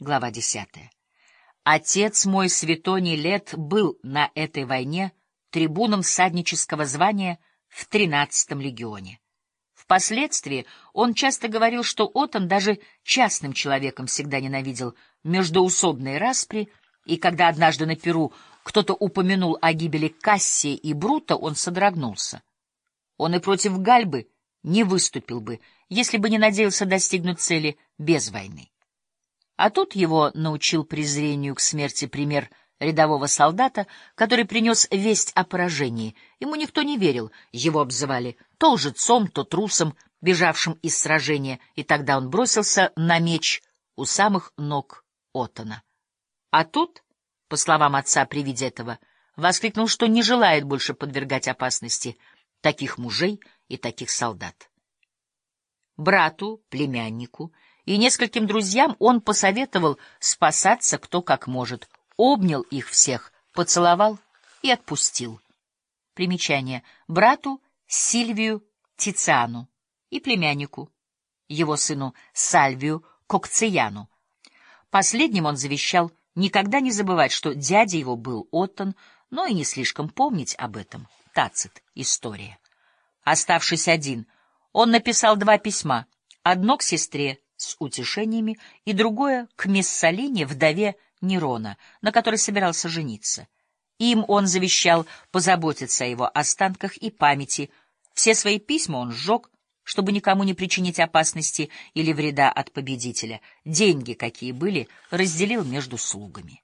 Глава десятая. Отец мой Светоний Лет был на этой войне трибуном всаднического звания в тринадцатом легионе. Впоследствии он часто говорил, что Отон даже частным человеком всегда ненавидел междоусобные распри, и когда однажды на Перу кто-то упомянул о гибели Кассия и Брута, он содрогнулся. Он и против Гальбы не выступил бы, если бы не надеялся достигнуть цели без войны. А тут его научил презрению к смерти пример рядового солдата, который принес весть о поражении. Ему никто не верил, его обзывали то лжецом, то трусом, бежавшим из сражения, и тогда он бросился на меч у самых ног Отона. А тут, по словам отца при виде этого, воскликнул, что не желает больше подвергать опасности таких мужей и таких солдат. Брату, племяннику — и нескольким друзьям он посоветовал спасаться кто как может, обнял их всех, поцеловал и отпустил. Примечание. Брату Сильвию Тициану и племяннику, его сыну Сальвию Кокцияну. Последним он завещал никогда не забывать, что дядя его был Оттон, но и не слишком помнить об этом. Тацит. История. Оставшись один, он написал два письма, одно к сестре, с утешениями, и другое — к Мессалине, вдове Нерона, на которой собирался жениться. Им он завещал позаботиться о его останках и памяти. Все свои письма он сжег, чтобы никому не причинить опасности или вреда от победителя. Деньги, какие были, разделил между слугами.